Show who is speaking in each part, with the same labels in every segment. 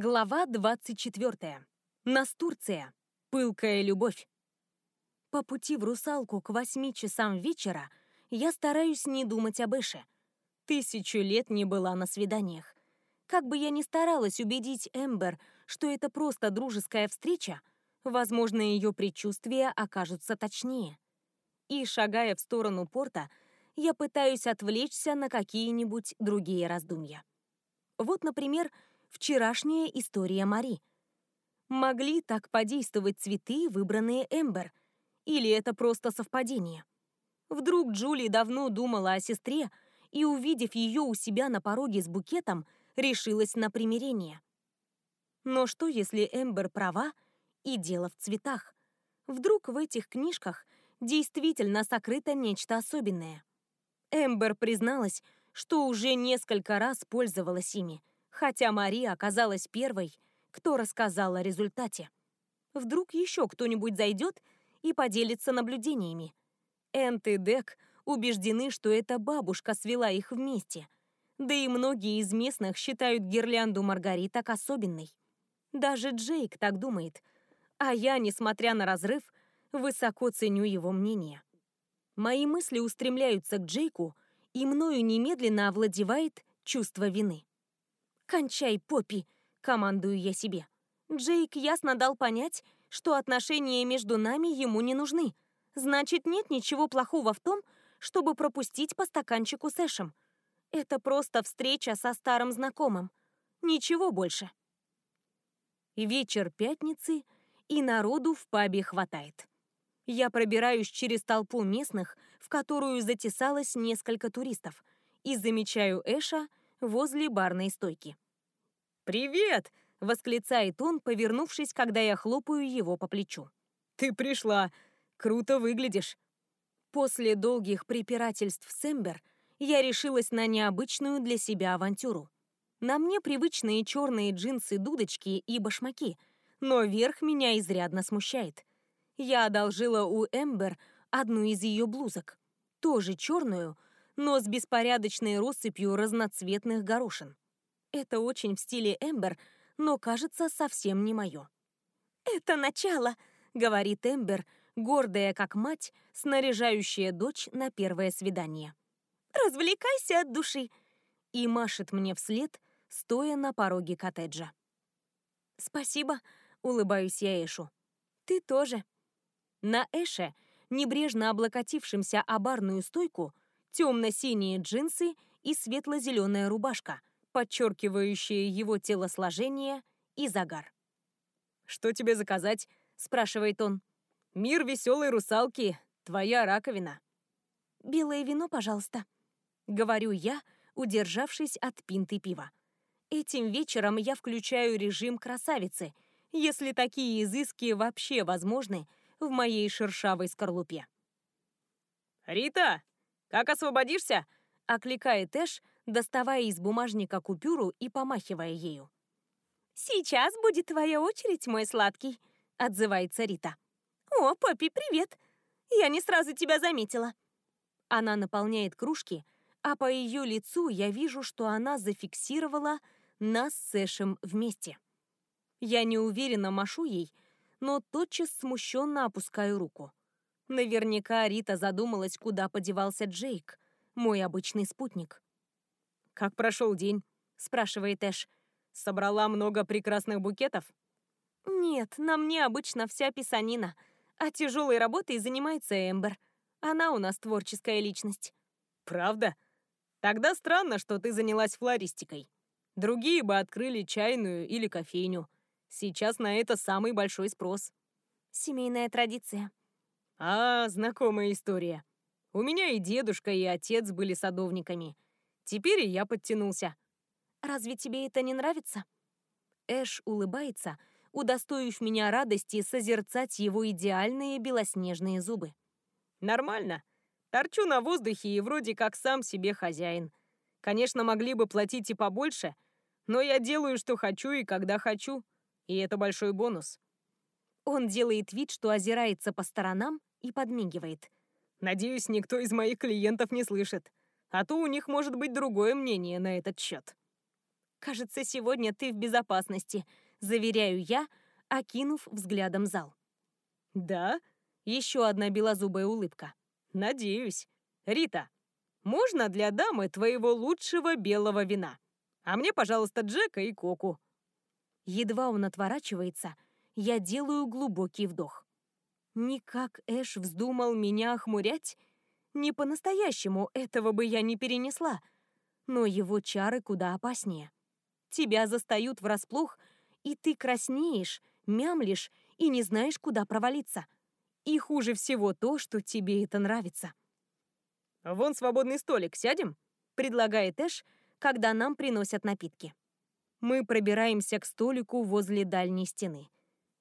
Speaker 1: Глава 24. Настурция. Пылкая любовь. По пути в русалку к восьми часам вечера я стараюсь не думать об Эше. Тысячу лет не была на свиданиях. Как бы я ни старалась убедить Эмбер, что это просто дружеская встреча, возможно, ее предчувствия окажутся точнее. И, шагая в сторону порта, я пытаюсь отвлечься на какие-нибудь другие раздумья. Вот, например, вчерашняя история Мари. Могли так подействовать цветы, выбранные Эмбер? Или это просто совпадение? Вдруг Джули давно думала о сестре и, увидев ее у себя на пороге с букетом, решилась на примирение. Но что, если Эмбер права, и дело в цветах? Вдруг в этих книжках действительно сокрыто нечто особенное? Эмбер призналась, что уже несколько раз пользовалась ими, хотя Мария оказалась первой, кто рассказал о результате. Вдруг еще кто-нибудь зайдет и поделится наблюдениями. Энт и Дек убеждены, что эта бабушка свела их вместе. Да и многие из местных считают гирлянду маргариток особенной. Даже Джейк так думает. А я, несмотря на разрыв, высоко ценю его мнение. Мои мысли устремляются к Джейку, и мною немедленно овладевает чувство вины. «Кончай, Поппи!» — командую я себе. Джейк ясно дал понять, что отношения между нами ему не нужны. Значит, нет ничего плохого в том, чтобы пропустить по стаканчику с Эшем. Это просто встреча со старым знакомым. Ничего больше. Вечер пятницы, и народу в пабе хватает. Я пробираюсь через толпу местных, в которую затесалось несколько туристов, и замечаю Эша возле барной стойки.
Speaker 2: «Привет!» — восклицает он, повернувшись, когда я хлопаю его по плечу. «Ты пришла! Круто выглядишь!»
Speaker 1: После долгих препирательств с Эмбер я решилась на необычную для себя авантюру. На мне привычные черные джинсы-дудочки и башмаки, но верх меня изрядно смущает. Я одолжила у Эмбер одну из ее блузок, тоже черную, но с беспорядочной россыпью разноцветных горошин. Это очень в стиле Эмбер, но кажется совсем не мое. «Это начало», — говорит Эмбер, гордая как мать, снаряжающая дочь на первое свидание. «Развлекайся от души!» И машет мне вслед, стоя на пороге коттеджа. «Спасибо», — улыбаюсь я Эшу. «Ты тоже». На Эше, небрежно облокотившемся о барную стойку, темно-синие джинсы и светло-зеленая рубашка, подчеркивающая его телосложение и загар.
Speaker 2: «Что тебе заказать?» — спрашивает он. «Мир веселой русалки, твоя раковина».
Speaker 1: «Белое вино, пожалуйста», — говорю я, удержавшись от пинты пива. Этим вечером я включаю режим красавицы, если такие изыски вообще возможны в моей шершавой скорлупе.
Speaker 2: «Рита, как освободишься?» — окликает Эш,
Speaker 1: доставая из бумажника купюру и помахивая ею.
Speaker 3: «Сейчас будет твоя очередь, мой сладкий», — отзывается Рита. «О, Поппи, привет! Я не сразу тебя заметила».
Speaker 1: Она наполняет кружки, а по ее лицу я вижу, что она зафиксировала нас с Эшем вместе. Я неуверенно машу ей, но тотчас смущенно опускаю руку. Наверняка Рита задумалась, куда подевался Джейк, мой обычный спутник.
Speaker 2: «Как прошел день?» — спрашивает Эш. «Собрала много прекрасных букетов?»
Speaker 1: «Нет, на мне обычно вся писанина, а тяжелой работой занимается Эмбер. Она у нас творческая личность».
Speaker 2: «Правда? Тогда странно, что ты занялась флористикой. Другие бы открыли чайную или кофейню. Сейчас на это самый большой спрос.
Speaker 1: Семейная традиция.
Speaker 2: А, знакомая история. У меня и дедушка, и отец были садовниками. Теперь и я подтянулся.
Speaker 1: Разве тебе это не нравится? Эш улыбается, удостоив меня радости созерцать его идеальные белоснежные зубы.
Speaker 2: Нормально. Торчу на воздухе и вроде как сам себе хозяин. Конечно, могли бы платить и побольше, но я делаю, что хочу и когда хочу. И это большой бонус.
Speaker 1: Он делает вид, что озирается по сторонам и подмигивает.
Speaker 2: Надеюсь, никто из моих клиентов не слышит. А то у них может быть другое мнение на этот счет.
Speaker 1: Кажется, сегодня ты в безопасности, заверяю я, окинув взглядом зал.
Speaker 2: Да?
Speaker 1: Еще одна белозубая улыбка.
Speaker 2: Надеюсь. Рита, можно для дамы твоего лучшего белого вина? А мне, пожалуйста, Джека и Коку.
Speaker 1: Едва он отворачивается, я делаю глубокий вдох. Никак Эш вздумал меня охмурять? Не по-настоящему, этого бы я не перенесла. Но его чары куда опаснее. Тебя застают врасплох, и ты краснеешь, мямлишь и не знаешь, куда провалиться. И хуже всего то, что тебе это нравится.
Speaker 2: «Вон свободный столик, сядем?» — предлагает Эш, когда нам приносят напитки.
Speaker 1: Мы пробираемся к столику возле дальней стены.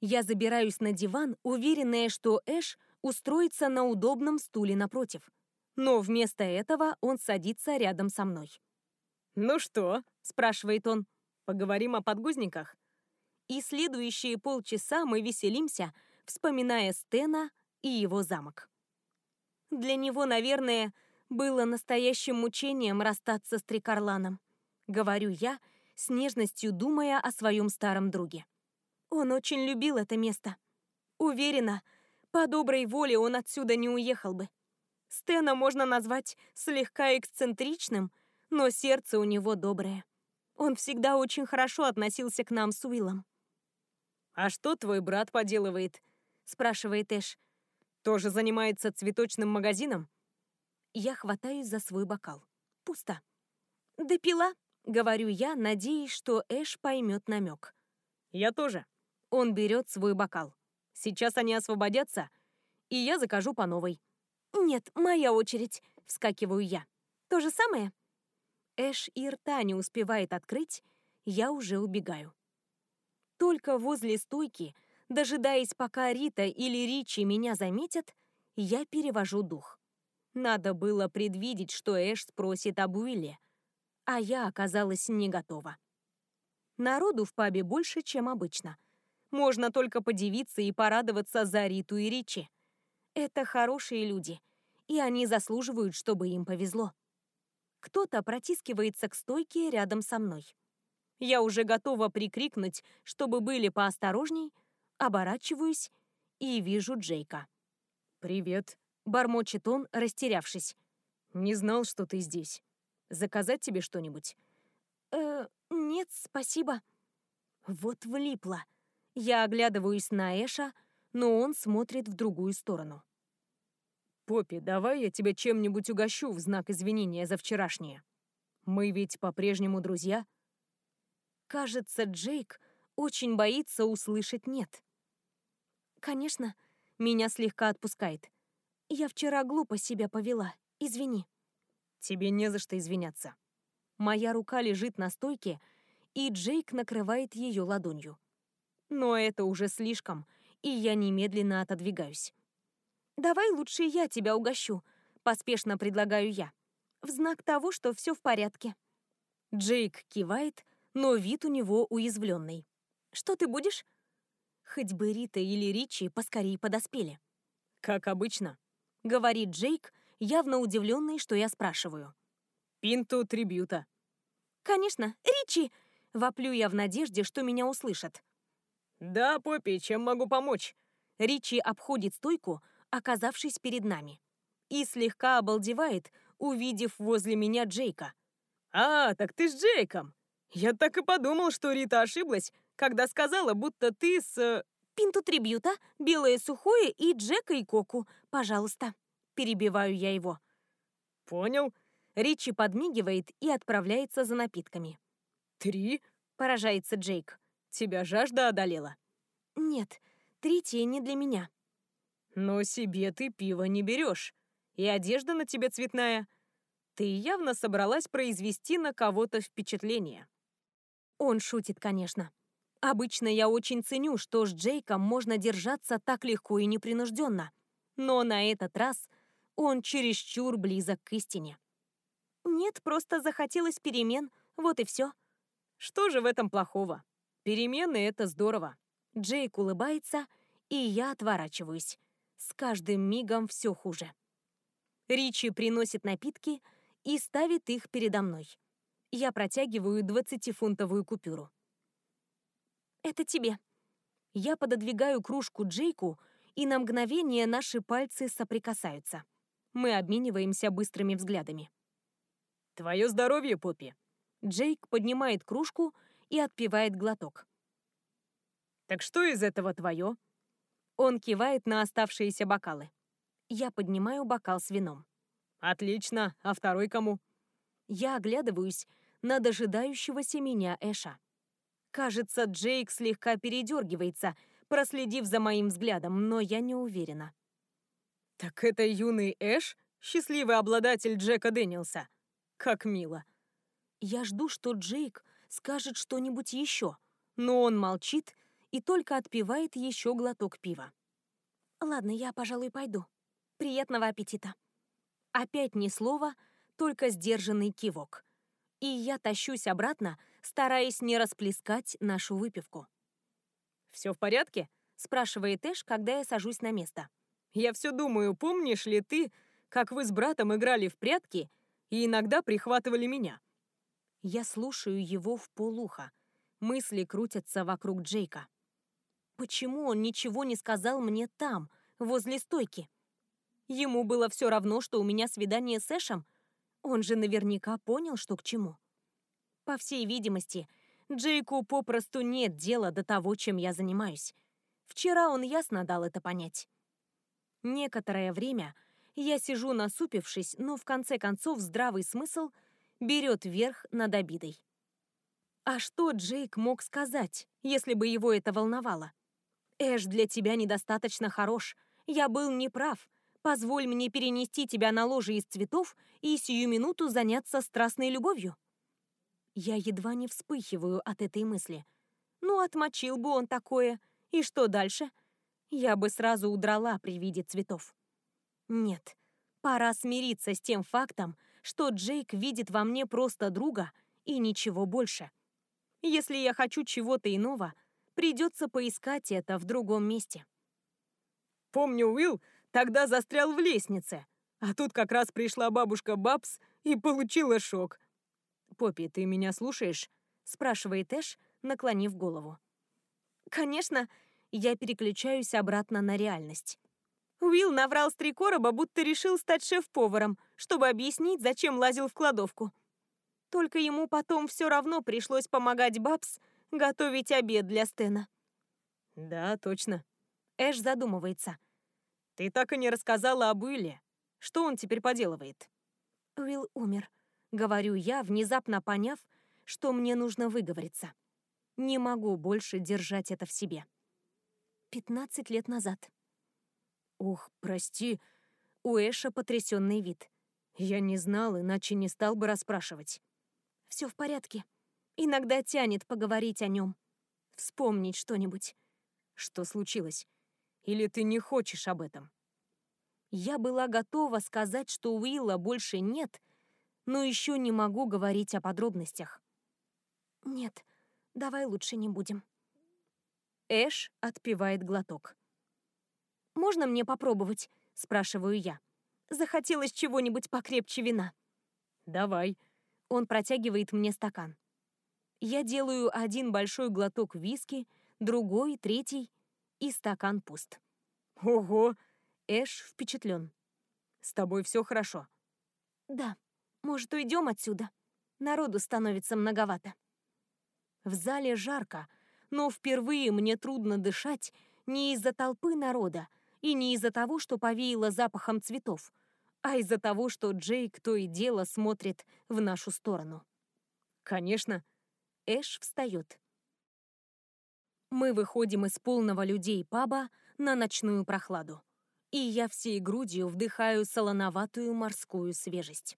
Speaker 1: Я забираюсь на диван, уверенная, что Эш устроится на удобном стуле напротив. Но вместо этого он садится рядом со мной.
Speaker 2: «Ну что?» — спрашивает он. «Поговорим о подгузниках?»
Speaker 1: И следующие полчаса мы веселимся, вспоминая Стена и его замок. Для него, наверное, было настоящим мучением расстаться с Трикарланом. Говорю я, с нежностью думая о своем старом друге. Он очень любил это место. Уверена, по доброй воле он отсюда не уехал бы. Стена можно назвать слегка эксцентричным, но сердце у него доброе. Он всегда очень хорошо относился к нам с Уиллом.
Speaker 2: «А что твой брат поделывает?» — спрашивает Эш. «Тоже занимается цветочным магазином?»
Speaker 1: Я хватаюсь за свой бокал. Пусто. «Допила», — говорю я, надеясь, что Эш поймет намек.
Speaker 2: «Я тоже»,
Speaker 1: он берет свой бокал.
Speaker 2: Сейчас они освободятся, и я закажу по новой.
Speaker 1: Нет, моя очередь, вскакиваю я. То же самое? Эш и рта не успевает открыть, я уже убегаю. Только возле стойки, дожидаясь, пока Рита или Ричи меня заметят, я перевожу дух. Надо было предвидеть, что Эш спросит об Уилле, а я оказалась не готова. Народу в пабе больше, чем обычно — можно только подивиться и порадоваться за Риту и Ричи. Это хорошие люди, и они заслуживают, чтобы им повезло. Кто-то протискивается к стойке рядом со мной. Я уже готова прикрикнуть, чтобы были поосторожней, оборачиваюсь и вижу Джейка.
Speaker 2: «Привет», —
Speaker 1: бормочет он, растерявшись.
Speaker 2: «Не знал, что ты здесь. Заказать тебе что-нибудь?»
Speaker 1: «Э, нет, спасибо». Вот влипла. Я оглядываюсь на Эша, но он смотрит в другую сторону.
Speaker 2: «Поппи, давай я тебя чем-нибудь угощу в знак извинения за вчерашнее. Мы ведь по-прежнему друзья».
Speaker 1: Кажется, Джейк очень боится услышать «нет». «Конечно», — меня слегка отпускает. «Я вчера глупо себя повела. Извини».
Speaker 2: «Тебе не за что извиняться».
Speaker 1: Моя рука лежит на стойке, и Джейк накрывает ее ладонью. Но это уже слишком, и я немедленно отодвигаюсь. «Давай лучше я тебя угощу», — поспешно предлагаю я. В знак того, что все в порядке. Джейк кивает, но вид у него уязвленный. «Что ты будешь?» Хоть бы Рита или Ричи поскорее подоспели.
Speaker 2: «Как обычно», —
Speaker 1: говорит Джейк, явно удивленный, что я спрашиваю.
Speaker 2: «Пинту трибюта».
Speaker 1: «Конечно, Ричи!» — воплю я в надежде, что меня услышат.
Speaker 2: «Да, Поппи, чем могу помочь?»
Speaker 1: Ричи обходит стойку, оказавшись перед нами. И слегка обалдевает, увидев возле меня Джейка.
Speaker 2: «А, так ты с Джейком! Я так и подумал, что Рита ошиблась, когда сказала, будто ты с...»
Speaker 1: «Пинту трибюта, белое сухое и Джека и Коку, пожалуйста». Перебиваю я его.
Speaker 2: «Понял».
Speaker 1: Ричи подмигивает и отправляется за напитками.
Speaker 2: «Три?»
Speaker 1: – поражается Джейк.
Speaker 2: Тебя жажда одолела?»
Speaker 1: «Нет, третье не для меня».
Speaker 2: «Но себе ты пиво не берешь, и одежда на тебе цветная. Ты явно собралась произвести на кого-то впечатление».
Speaker 1: Он шутит, конечно. Обычно я очень ценю, что с Джейком можно держаться так легко и непринужденно. Но на этот раз он чересчур близок к истине. Нет, просто захотелось перемен, вот и все.
Speaker 2: Что же в этом плохого? Перемены — это здорово.
Speaker 1: Джейк улыбается, и я отворачиваюсь. С каждым мигом все хуже. Ричи приносит напитки и ставит их передо мной. Я протягиваю двадцатифунтовую купюру. «Это тебе». Я пододвигаю кружку Джейку, и на мгновение наши пальцы соприкасаются. Мы обмениваемся быстрыми взглядами.
Speaker 2: «Твое здоровье, Поппи!»
Speaker 1: Джейк поднимает кружку и отпивает глоток.
Speaker 2: «Так что из этого твое?»
Speaker 1: Он кивает на оставшиеся бокалы. Я поднимаю бокал с вином.
Speaker 2: «Отлично. А второй кому?»
Speaker 1: Я оглядываюсь на дожидающегося меня Эша. Кажется, Джейк слегка передергивается, проследив за моим взглядом, но я не уверена.
Speaker 2: «Так это юный Эш, счастливый обладатель Джека Дэниелса? Как мило!»
Speaker 1: Я жду, что Джейк скажет что-нибудь еще, но он молчит и только отпивает еще глоток пива. «Ладно, я, пожалуй, пойду. Приятного аппетита!» Опять ни слова, только сдержанный кивок. И я тащусь обратно, стараясь не расплескать нашу выпивку.
Speaker 2: «Все в порядке?»
Speaker 1: — спрашивает Эш, когда я сажусь на место.
Speaker 2: «Я все думаю, помнишь ли ты, как вы с братом играли в прятки и иногда прихватывали меня?»
Speaker 1: Я слушаю его в полуха. Мысли крутятся вокруг Джейка. Почему он ничего не сказал мне там, возле стойки? Ему было все равно, что у меня свидание с Эшем. Он же наверняка понял, что к чему. По всей видимости, Джейку попросту нет дела до того, чем я занимаюсь. Вчера он ясно дал это понять. Некоторое время я сижу насупившись, но в конце концов здравый смысл берет верх над обидой. А что Джейк мог сказать, если бы его это волновало? Эш для тебя недостаточно хорош. Я был неправ. Позволь мне перенести тебя на ложе из цветов и сию минуту заняться страстной любовью. Я едва не вспыхиваю от этой мысли. Ну, отмочил бы он такое. И что дальше? Я бы сразу удрала при виде цветов. Нет, пора смириться с тем фактом, что Джейк видит во мне просто друга и ничего больше. Если я хочу чего-то иного, Придется поискать это в другом месте.
Speaker 2: Помню, Уилл тогда застрял в лестнице, а тут как раз пришла бабушка Бабс и получила шок. «Поппи, ты меня слушаешь?» — спрашивает Эш, наклонив голову.
Speaker 1: «Конечно!» — я переключаюсь обратно на реальность. Уилл наврал с три короба, будто решил стать шеф-поваром, чтобы объяснить, зачем лазил в кладовку. Только ему потом все равно пришлось помогать Бабс готовить обед для Стена.
Speaker 2: Да, точно.
Speaker 1: Эш задумывается.
Speaker 2: Ты так и не рассказала об Уилле. Что он теперь поделывает?
Speaker 1: Уилл умер. Говорю я, внезапно поняв, что мне нужно выговориться. Не могу больше держать это в себе. Пятнадцать лет назад.
Speaker 2: Ух, прости.
Speaker 1: У Эша потрясенный вид.
Speaker 2: Я не знал, иначе не стал бы расспрашивать.
Speaker 1: Все в порядке. Иногда тянет поговорить о нем. Вспомнить что-нибудь.
Speaker 2: Что случилось? Или ты не хочешь об этом?
Speaker 1: Я была готова сказать, что Уилла больше нет, но еще не могу говорить о подробностях. Нет, давай лучше не будем. Эш отпивает глоток. «Можно мне попробовать?» — спрашиваю я. Захотелось чего-нибудь покрепче вина.
Speaker 2: «Давай».
Speaker 1: Он протягивает мне стакан. Я делаю один большой глоток виски, другой, третий, и стакан пуст.
Speaker 2: Ого!
Speaker 1: Эш впечатлен.
Speaker 2: С тобой все хорошо?
Speaker 1: Да. Может, уйдем отсюда? Народу становится многовато. В зале жарко, но впервые мне трудно дышать не из-за толпы народа и не из-за того, что повеяло запахом цветов, а из-за того, что Джейк то и дело смотрит в нашу сторону.
Speaker 2: Конечно,
Speaker 1: Эш встает. Мы выходим из полного людей паба на ночную прохладу. И я всей грудью вдыхаю солоноватую морскую свежесть.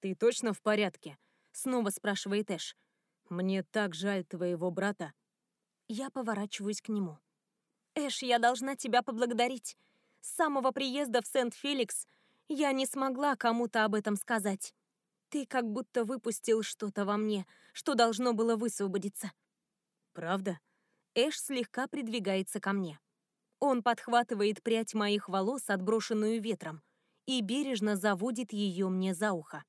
Speaker 2: «Ты точно в порядке?»
Speaker 1: — снова спрашивает Эш.
Speaker 2: «Мне так жаль твоего брата».
Speaker 1: Я поворачиваюсь к нему. «Эш, я должна тебя поблагодарить. С самого приезда в Сент-Феликс я не смогла кому-то об этом сказать. Ты как будто выпустил что-то во мне, что должно было высвободиться.
Speaker 2: Правда?
Speaker 1: Эш слегка придвигается ко мне. Он подхватывает прядь моих волос, отброшенную ветром, и бережно заводит ее мне за ухо.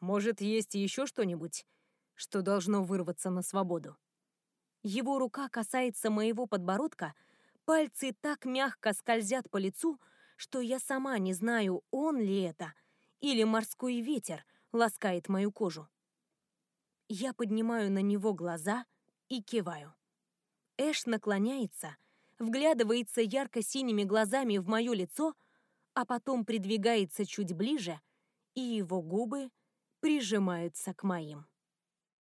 Speaker 2: Может, есть еще что-нибудь, что должно вырваться на свободу?
Speaker 1: Его рука касается моего подбородка, пальцы так мягко скользят по лицу, что я сама не знаю, он ли это, или морской ветер ласкает мою кожу. Я поднимаю на него глаза и киваю. Эш наклоняется, вглядывается ярко-синими глазами в мое лицо, а потом придвигается чуть ближе, и его губы прижимаются к моим.